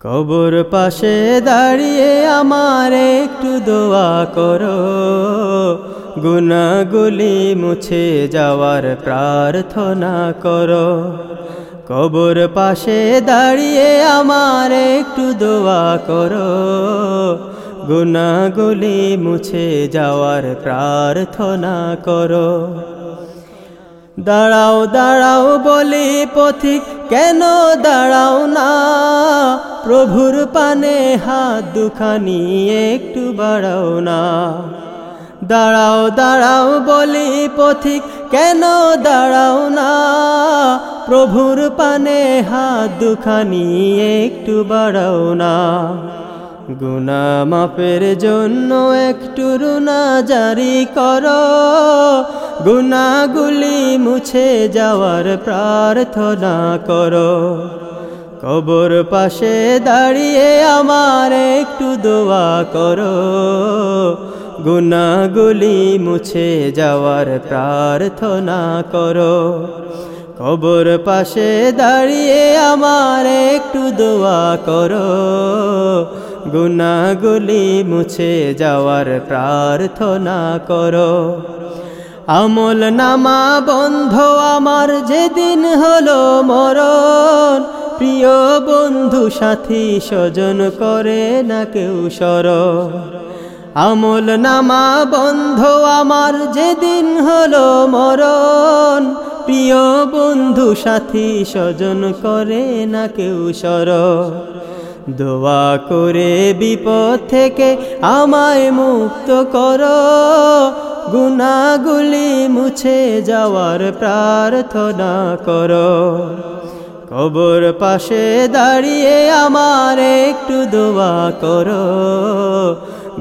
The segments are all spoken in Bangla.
কবর পাশে দাঁড়িয়ে আমার একটু দোয়া করো। গুনাগুলি মুছে যাওয়ার প্রার্থনা করো। কবর পাশে দাঁড়িয়ে আমার একটু দোয়া করো। গুনাগুলি মুছে যাওয়ার প্রার্থনা করো। দাঁড়াও দাঁড়াও বলি পথিক কেন দাঁড়াও না? প্রভুর পানে হাত দুখানি একটু বাড়াও না। দাঁড়াও দাঁড়াও বলি পথিক, কেন দাঁড়াও না? প্রভুর পানে হাত দুখানি একটু বাড়াও না। গুনা মাপের জন্য একটু রুনা জারি করো। গুনাগুলি মুছে যাওয়ার প্রার্থনা করো। কবর পাশে দাঁড়িয়ে আমার একটু দোয়া করো। গুনাগুলি মুছে যাওয়ার প্রার্থনা করো। কবর পাশে দাঁড়িয়ে আমার একটু দোয়া করো। গুনাগুলি মুছে যাওয়ার প্রার্থনা করো। আমল নামা বন্ধ আমার যেদিন হলো মরণ। প্রিয় বন্ধু, সাথী, স্বজন করে না কেউ সর আমল নামা বন্ধ আমার যেদিন হলো মরণ। প্রিয় বন্ধু, সাথী, স্বজন করে না কেউ সর দোয়া করে বিপদ থেকে আমায় মুক্ত করো। গুনাগুলি মুছে যাওয়ার প্রার্থনা করো। কবর পাশে দাঁড়িয়ে আমার একটু দোয়া করো।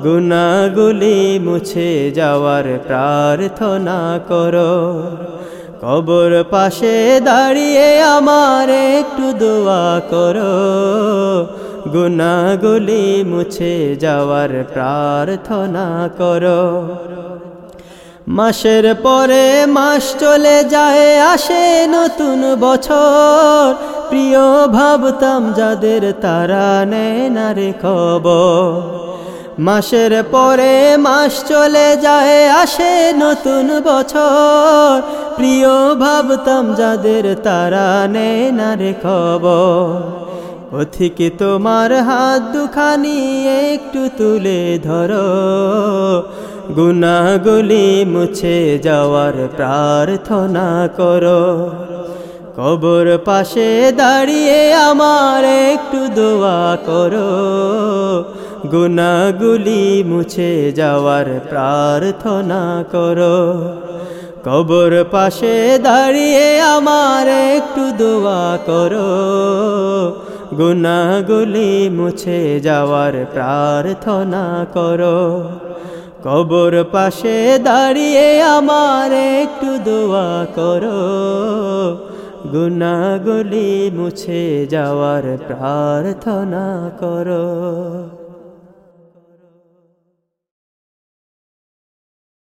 গুনাগুলি মুছে যাওয়ার প্রার্থনা করো। কবর পাশে দাঁড়িয়ে আমার একটু দোয়া করো। গুনাগুলি মুছে যাওয়ার প্রার্থনা করো। মাসের পরে মাস চলে যায়, আসে নতুন বছর। প্রিয় ভাবতাম যাদের তারা নেয় না রে মাসের পরে মাস চলে যায়, আসে নতুন বছর। প্রিয় ভাবতাম যাদের তারা নেয় না রে খবর। পথিক তোমার হাত দুখানি একটু তুলে ধরো। গুনাগুলি মুছে যাওয়ার প্রার্থনা করো। কবর পাশে দাঁড়িয়ে আমার একটু দোয়া করো। গুনাগুলি মুছে যাওয়ার প্রার্থনা করো। কবর পাশে দাঁড়িয়ে আমার একটু দোয়া করো। গুনাগুলি মুছে যাওয়ার প্রার্থনা করো। কবর পাশে দাঁড়িয়ে আমার একটু দোয়া করো। গুনাগুলি মুছে যাওয়ার প্রার্থনা করো।